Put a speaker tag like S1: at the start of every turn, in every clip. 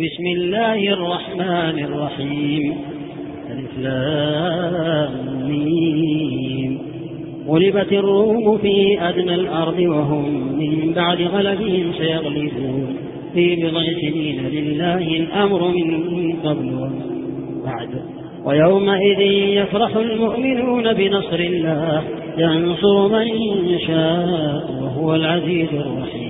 S1: بسم الله الرحمن الرحيم. الإسلام غلبت الروم في أدنى الأرض وهم من بعد غلبهم سيغلبون. في بضع سنين لله الأمر من قبل بعد ويومئذ يفرح المؤمنون بنصر الله. ينصر من يشاء وهو العزيز الرحيم.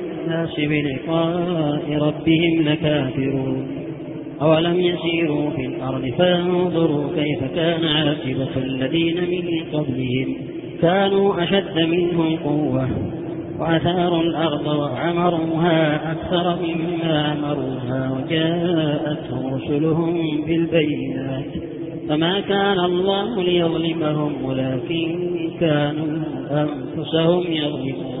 S1: الناس بلقاء ربهم لكافرون. أولم يسيروا في الأرض فانظروا كيف كان عاقبة الذين من قبلهم. كانوا أشد منهم قوة وأثاروا الأرض وعمروها أكثر مما أمروها وجاءتهم رسلهم بالبينات. فما كان الله ليظلمهم ولكن كانوا أنفسهم يظلمون.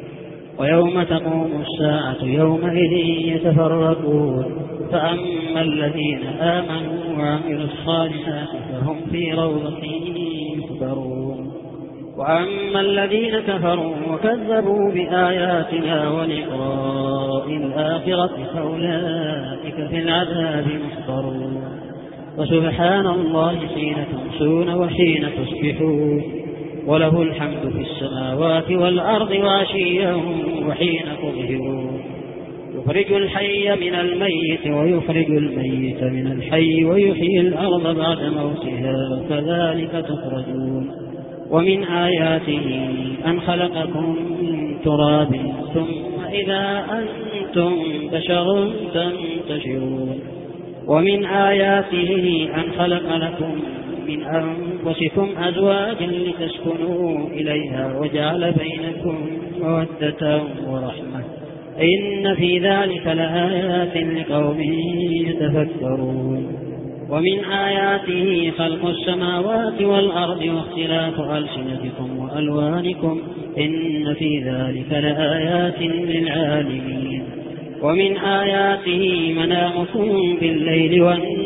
S1: ويوم تقوم الساعة يومئذ يتفرقون. فأما الذين آمنوا وعملوا الصالحات فهم في روضة يكبرون وأما الذين كفروا وكذبوا بآياتنا ولقاء الآخرة فأولئك في العذاب محضرون. وسبحان الله حين تمسون وحين تصبحون. وله الحمد في السماوات والأرض وعشيا وحين تظهرون يخرج الحي من الميت ويخرج الميت من الحي ويحيي الأرض بعد موتها كذلك تخرجون. ومن آياته أن خلقكم من تراب ثم إذا أنتم بشر تنتشرون. ومن آياته أن خلق لكم من أنفسكم أزواجا لتسكنوا إليها وجعل بينكم مودة ورحمة. إن في ذلك لآيات لقوم يتفكرون. ومن آياته خلق السماوات والأرض واختلاف ألسنتكم وألوانكم. إن في ذلك لآيات للعالمين. ومن آياته منامكم بالليل والنهار.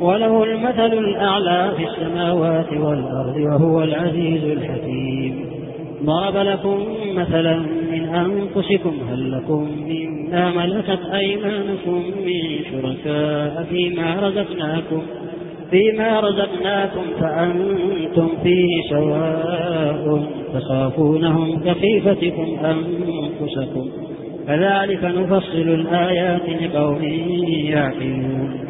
S1: وله المثل الأعلى في السماوات والأرض وهو العزيز الحكيم. ضرب لكم مثلا من أنفسكم هل لكم مما ملكت أيمانكم من شركاء فيما رزقناكم فيما رزقناكم فأنتم فيه سواء تخافونهم كخيفتكم أنفسكم. كذلك نفصل الآيات لقوم يعقلون.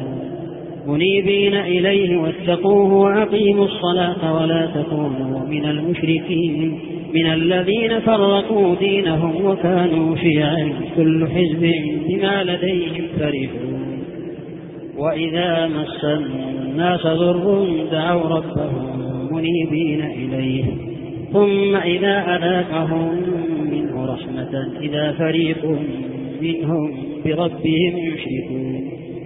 S1: منيبين إليه واتقوه وأقيموا الصلاة ولا تكونوا من المشركين من الذين فرقوا دينهم وكانوا شيعا كل حزب بما لديهم فرحون. وإذا مس الناس ضر دعوا ربهم منيبين إليه. ثم إذا أذاقهم منه رحمة إذا فريق منهم بربهم يشركون.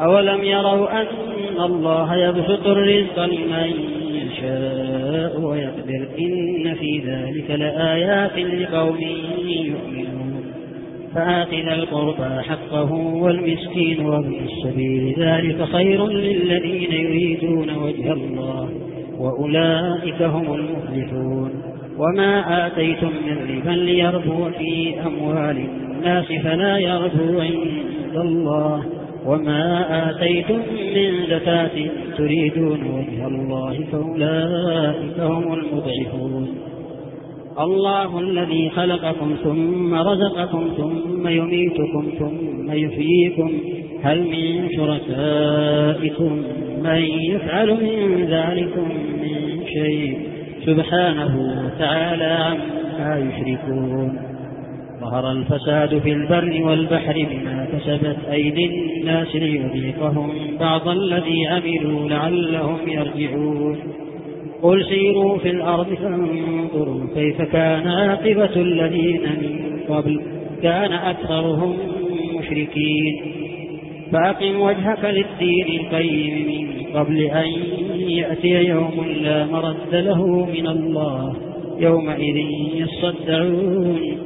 S1: أولم يروا أن الله يبسط الرزق لمن يشاء ويقدر إن في ذلك لآيات لقوم يؤمنون. فآخذ القربى حقه والمسكين وابن السبيل. ذلك خير للذين يريدون وجه الله وأولئك هم المفلحون. وما آتيتم من ربا ليربو في أموال الناس فلا يربو عند الله. وما آتيتم من زكاة تريدون وجه الله فأولئك هم المضعفون. الله الذي خلقكم ثم رزقكم ثم يميتكم ثم يحييكم. هل من شركائكم من يفعل من ذلكم من شيء؟ سبحانه وتعالى عما يشركون. ظهر الفساد في البر والبحر بما كسبت أيدي الناس ليذيقهم بعض الذي عملوا لعلهم يرجعون. قل سيروا في الأرض فانظروا كيف كان عاقبة الذين من قبل. كان أكثرهم مشركين. فأقم وجهك للدين القيم من قبل أن يأتي يوم لا مرد له من الله. يومئذ يصدعون.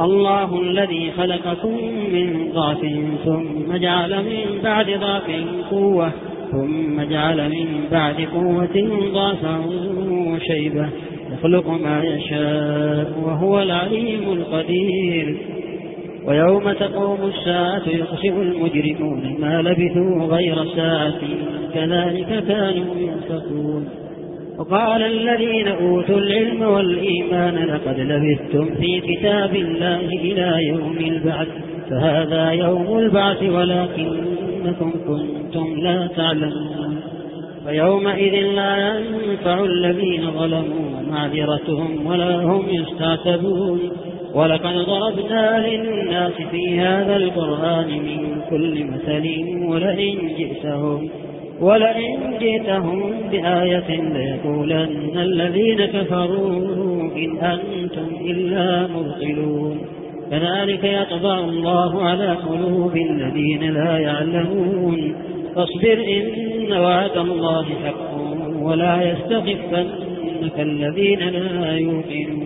S1: الله الذي خلقكم من ضعف ثم جعل من بعد ضعف قوة ثم جعل من بعد قوة ضعفا وشيبة يخلق ما يشاء وهو العليم القدير. ويوم تقوم الساعة يقسم المجرمون ما لبثوا غير ساعة كذلك كانوا ينفقون. وقال الذين أوتوا العلم والإيمان لقد لبثتم في كتاب الله إلى يوم البعث فهذا يوم البعث ولكنكم كنتم لا تعلمون. فيومئذ لا ينفع الذين ظلموا معذرتهم ولا هم يستعتبون. ولقد ضربنا للناس في هذا القرآن من كل مثل ولئن جئتهم ولئن جئتهم بآية ليقولن الذين كفروا إن أنتم إلا مبطلون كذلك يطبع الله على قلوب الذين لا يعلمون. فاصبر إن وعد الله حق ولا يستخفنك الذين لا يوقنون